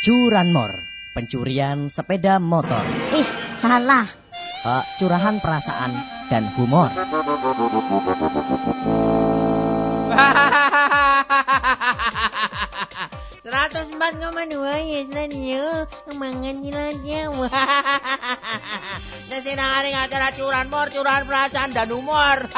Curanmor, pencurian sepeda motor. Ih, salah. Uh, curahan perasaan dan humor. Seratus empat koma dua yes radio Kemangan jelajah Dan sinang hari acara curan mor, curan perasaan dan humor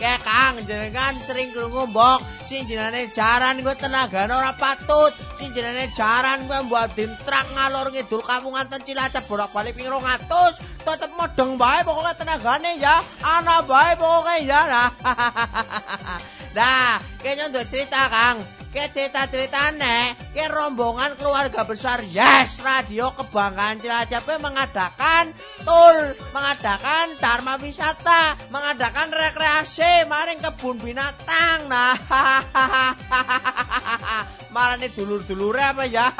Kayak kang, jenengan sering kerungu mbok Si jenane jaran gue tenaga ora patut Si jenane jaran gue buat dintrak ngalor ngidul kamungan ten cilacap bolak balik ping rong atus. Tetep modeng bae pokoknya tenagane ya. Anak bae pokoknya ya. Nah, nah untuk cerita kang. Ke cerita-ceritane ke rombongan keluarga besar Yes Radio Kebanggaan Cilacap mengadakan tour, mengadakan dharma wisata, mengadakan rekreasi, maring kebun binatang. Nah, malah nih dulur-dulur apa ya?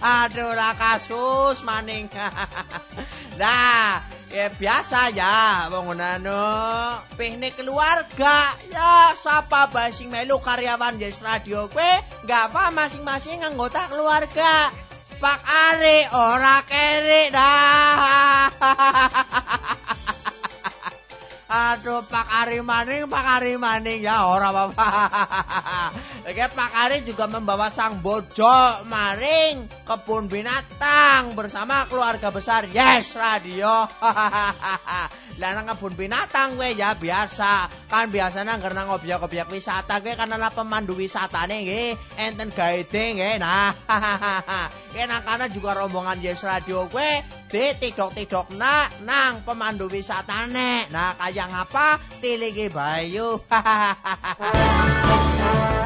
Aduh lah kasus maning. nah, ya biasa ya bangunan piknik keluarga ya sapa basing melu karyawan Yes Radio kue nggak apa masing-masing anggota keluarga Pak Ari ora kere dah Aduh, Pak Arimaning, Pak Arimaning. Ya, ora, Bapak. Oke Pak Ari juga membawa sang bojo maring kebun binatang bersama keluarga besar Yes Radio. Lah nang kebun binatang gue ya biasa. Kan biasanya nggak nang objek-objek wisata gue karena lah pemandu wisatane nggih enten guide nggih. Nah, nang kana juga rombongan Yes Radio gue di tidok-tidok nak nang pemandu wisatane. Nah, kayak ngapa tiligi bayu.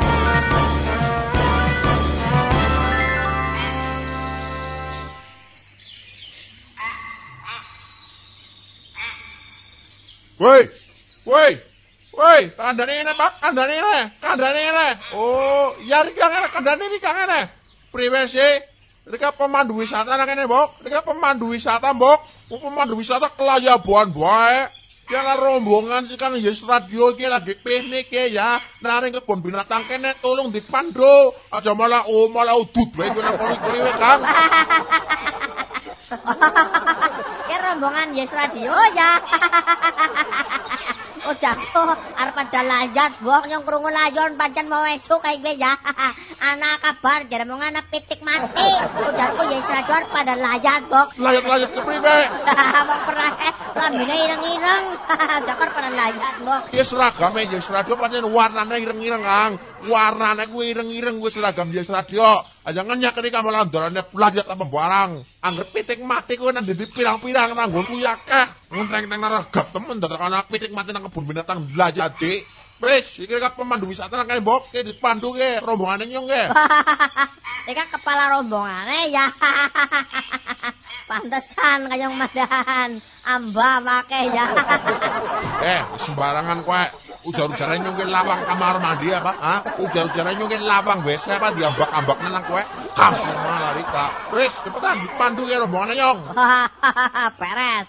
Woi, woi, woi, kandane ini pak, kandane ini, kandane ini. Oh, ya rika ngene, kandane rika ngene. Priwe sih? Rika pemandu wisata nang kene, Mbok. Rika pemandu wisata, Mbok. Oh, pemandu wisata kelayaban bae. Jangan rombongan sih kan Yes Radio iki lagi piknik ya ya. Nang kebun binatang kene tolong dipandu. Aja malah oh malah udut bae kowe nang kono kan. Ki rombongan Yes Radio ya. Oh jago arep pada layat mbok nyong krungu layon pancen mau esuk kae kowe ya. Ana kabar jare mong ana pitik mati. Ujarku Yes Radio arep pada layat mbok. Layat-layat kepriwe? Wong perah lambene ireng-ireng. Jakar pada layat mbok. Ya seragame Yes Radio pancen warnane ireng-ireng, Kang. Warnane kuwi ireng-ireng kuwi seragam Yes Radio. Aja ngenyak ketika malah dorane pelajat apa barang. Anggap pitik mati kuwi nang di pirang-pirang nang nggonku yakeh. Ngunteng-teng regap temen dadak ana pitik mati nang kebun binatang belajar dik. Wis, iki kan pemandu wisata nang kene mbok, ke dipandu ke rombongane nyong ke. Iki kan kepala rombongane ya. Pantesan kayong madan. Amba make ya. eh, sembarangan kowe. Ujar-ujaran nyong ke lawang kamar mandi apa? Ha? Ujar-ujaran nyong ke lawang WC apa diambak-ambak nang kowe. Kampung malah Rika. Wis, cepetan dipandu ke rombongane nyong. Beres.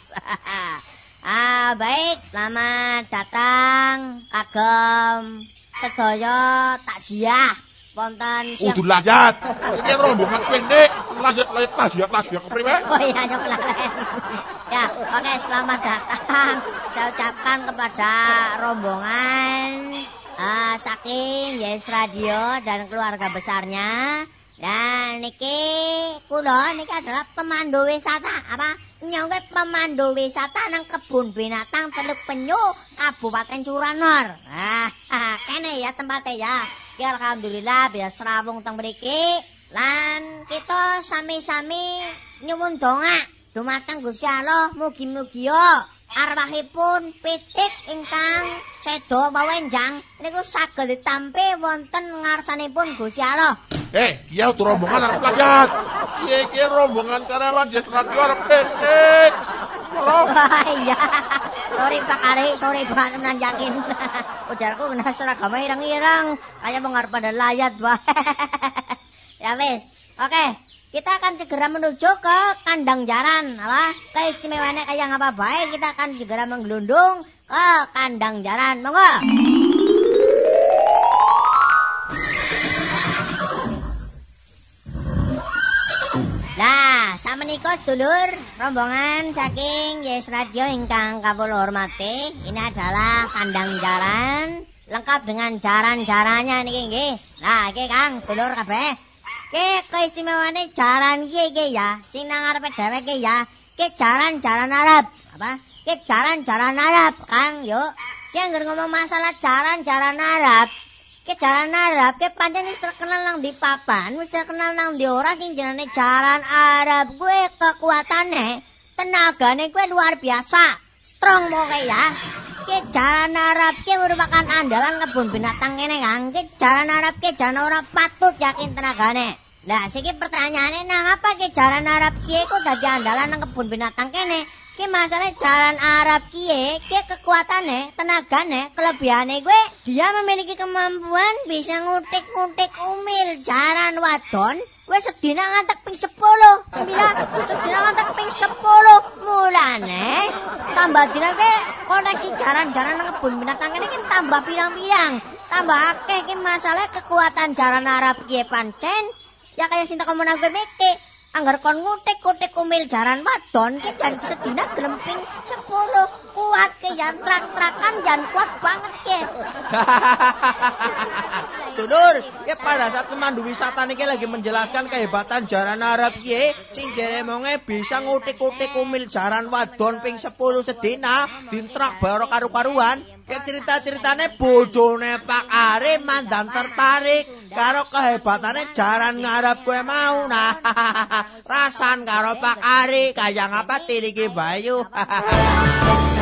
Ah, baik, selamat datang kagem sedaya takziah wonten siang. Udah layat. Iki rombongan piknik, layat layat tajiat tajiat kepriwe? Oh iya, nyok lalen. ya, oke, selamat datang. Saya ucapkan kepada rombongan uh, saking Yes Radio dan keluarga besarnya. Dan niki kulo niki adalah pemandu wisata apa? Nyongke pemandu wisata nang kebun binatang Teluk Penyu Kabupaten Curanmor. Ah, kene ya tempatnya ya. Ya alhamdulillah biasa serawung teng mriki lan kita sami-sami nyuwun donga dumateng Gusti Allah mugi-mugi arwahipun pitik ingkang sedo mawenjang niku saged ditampi wonten ngarsanipun Gusti Allah. Eh, tuh rombongan arep layat. Iya iki rombongan karyawan Yes Radio arep piknik. Halo. Iya. Sorry Pak Ari, sorry Pak tenan yakin. Ujarku kena seragam ireng-ireng, kayak mengarep pada layat wae. ya wis. Oke, kita akan segera menuju ke kandang jaran apa keistimewaannya kayak apa baik kita akan segera menggelundung ke kandang jaran monggo sedulur, rombongan saking Yes Radio ingkang kawula hormati, ini adalah kandang jaran lengkap dengan jaran-jarannya niki nggih. Nah, iki Kang, sedulur kabeh. Ki keistimewaane jaran iki iki ya, sing nang ngarepe dheweke ya, ki jaran-jaran Arab. Apa? Ki jaran-jaran Arab, Kang, yuk. Ki anggere ngomong masalah jaran-jaran Arab, Ki jaran Arab, ki pancen wis terkenal nang di papan, wis terkenal nang di ora sing jenenge jaran Arab. Gue kekuatane, tenagane gue luar biasa. Strong moke ya. Ki jaran Arab ki merupakan andalan kebun binatang kene Kang. Ki jaran Arab ki jaran ora patut yakin tenagane. Lah siki pertanyaane nang apa ki jaran Arab ki iku dadi andalan kebun binatang kene? Ki masalah jalan Arab kie, ki kekuatane, tenagane, kelebihane gue, dia memiliki kemampuan bisa ngutik-ngutik umil jaran wadon, gue sedina ngantek ping sepuluh, bila sedina ngantek ping sepuluh, mulane, tambah dina gue koneksi jaran-jaran kebun binatang ini kan tambah pirang-pirang, tambah akeh ki masalah kekuatan jaran Arab kie pancen, ya kayak sinta kamu nang Anggar kon ngutik-ngutik umil jaran wadon ki jan sedina gremping 10 kuat ke jan trak-trakan jan kuat banget ke. Dulur, ya pada saat pemandu wisata niki lagi menjelaskan kehebatan jaran Arab ki, sing jeremonge bisa ngutik-ngutik umil jaran wadon ping 10 sedina, dintrak baro karu-karuan. Ke cerita-ceritane bojone Pak Ari mandan tertarik karo kehebatane jaran ngarep gue mau. Nah, rasan karo Pak Ari kaya ngapa tiliki Bayu.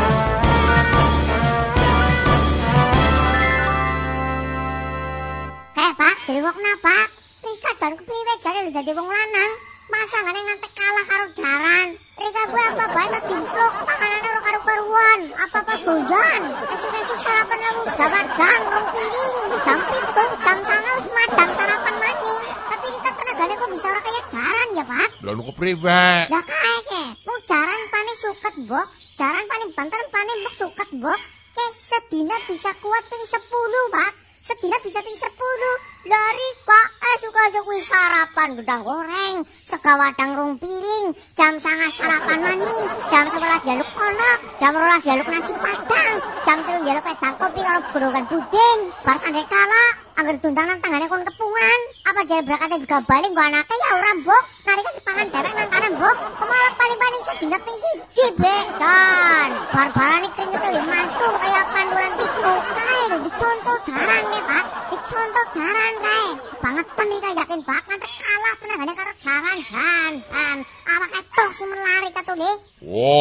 Wong napa? Rika jan kepriwe jane lho dadi wong lanang? Masa ngene ngantek kalah karo jaran? Rika gue apa bae tak dimpluk panganane ora karo karuan. Apa-apa doyan. Esuk-esuk sarapan lalu sedapat gang rong piring. Jam pitu, jam sana wis madang sarapan maning. Tapi Rika tenagane kok bisa ora kaya jaran ya, Pak? Lalu kepriwe? Lah kae ke, mau jaran paling suket, Mbok. Jaran paling banter paling mbok suket, Mbok. Ke sedina bisa kuat ping 10, Pak. Sedina bisa ping 10. Lari kok eh suka kuwi sarapan gedang goreng, sega wadang rong piring, jam sangat sarapan maning, jam 11 jaluk kolak, jam 12 jaluk nasi padang, jam 3 jaluk wedang kopi karo godhogan puding. Bar sandek kala angger tuntangan tanggane kon kepungan. Apa jare brakate juga balik nggo anake ya ora, Mbok. Narika dipangan derek nang kanan, Mbok. Kemalah paling-paling sedina ping siji, Bek. Dan bar-barane kringete yo mantul kaya panduran pitu. Kae lho dicontoh jaran nih, Pak. Dicontoh jaran kae. Bangetan iki yakin Pak nganti kalah tenagane karo jaran jan jan. Awak ketok sing melari katune.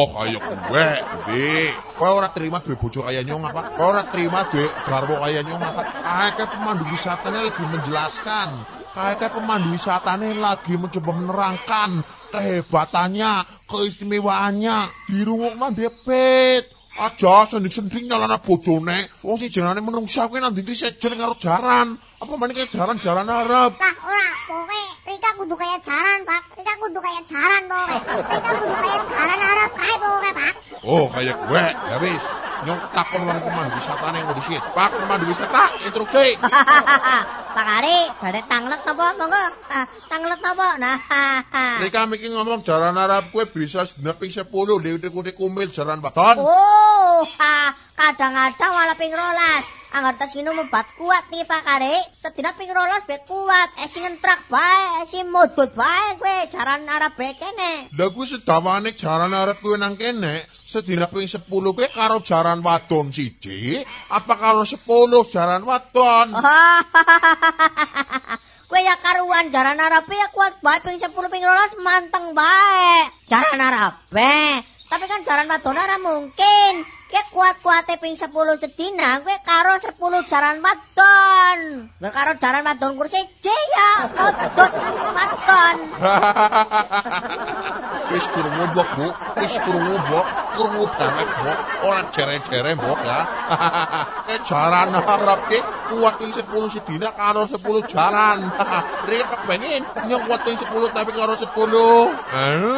Oh, kaya gue, Dik. Kowe ora terima duwe bojo kaya nyong apa? Kowe ora terima duwe garwa kaya nyong apa? Kayak pemandu wisatanya lagi menjelaskan. Kayak pemandu wisatanya lagi mencoba menerangkan kehebatannya, keistimewaannya. Dirungokna depet. Aja sendik-sendik nyalana bojone. Wong sing jenenge menungsa kuwi nang ndi sejen karo jaran. Apa meneh jaran-jaran Arab. Lah ora, pokoke Rika kudu kaya jaran, Pak. Rika kudu kaya jaran pokoke. Rika kudu kaya jaran Arab kae pokoke, Pak. Oh, kayak gue. Ya Nyong takon marang pemandu wisatane yang disit. Pak, pemandu wisata, instruksi. Pak Ari, badhe tanglet apa monggo? Ah, tanglet apa? Nah, Rika miki ngomong jaran Arab kue bisa sedina ping 10 diutik-utik kumil jaran wadon. Oh, kadang-kadang malah ping rolas. Angger tes minum obat kuat nih Pak Ari. Sedina ping rolas bet kuat. Eh sing ngentrak bae, eh sing modot bae kowe jaran Arab kene. Lah kuwi sedawane jaran Arab kuwi nang kene, sedina ping 10 kuwi karo jaran wadon siji, apa karo 10 jaran wadon? Kowe ya karuan jaran Arab ya kuat bae ping 10 ping rolas manteng bae. Jaran Arab. Tapi kan jaran wadon ora mungkin. Kowe kuat-kuate ping 10 sedina, kowe karo 10 jaran wadon. Lah karo jaran wadon kursi ya modot wadon. Wis krungu mbok, Bu. Wis krungu mbok, krungu banget mbok, ora jere-jere mbok ya. Eh jaran Arab ki kuat ping 10 sedina karo 10 jaran. Rek kepengin nyong kuat ping 10 tapi karo 10. Anu?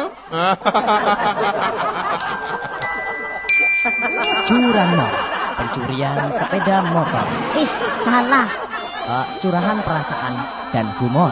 Curanmor, pencurian sepeda motor. Ih, salah. Eh, curahan perasaan dan humor.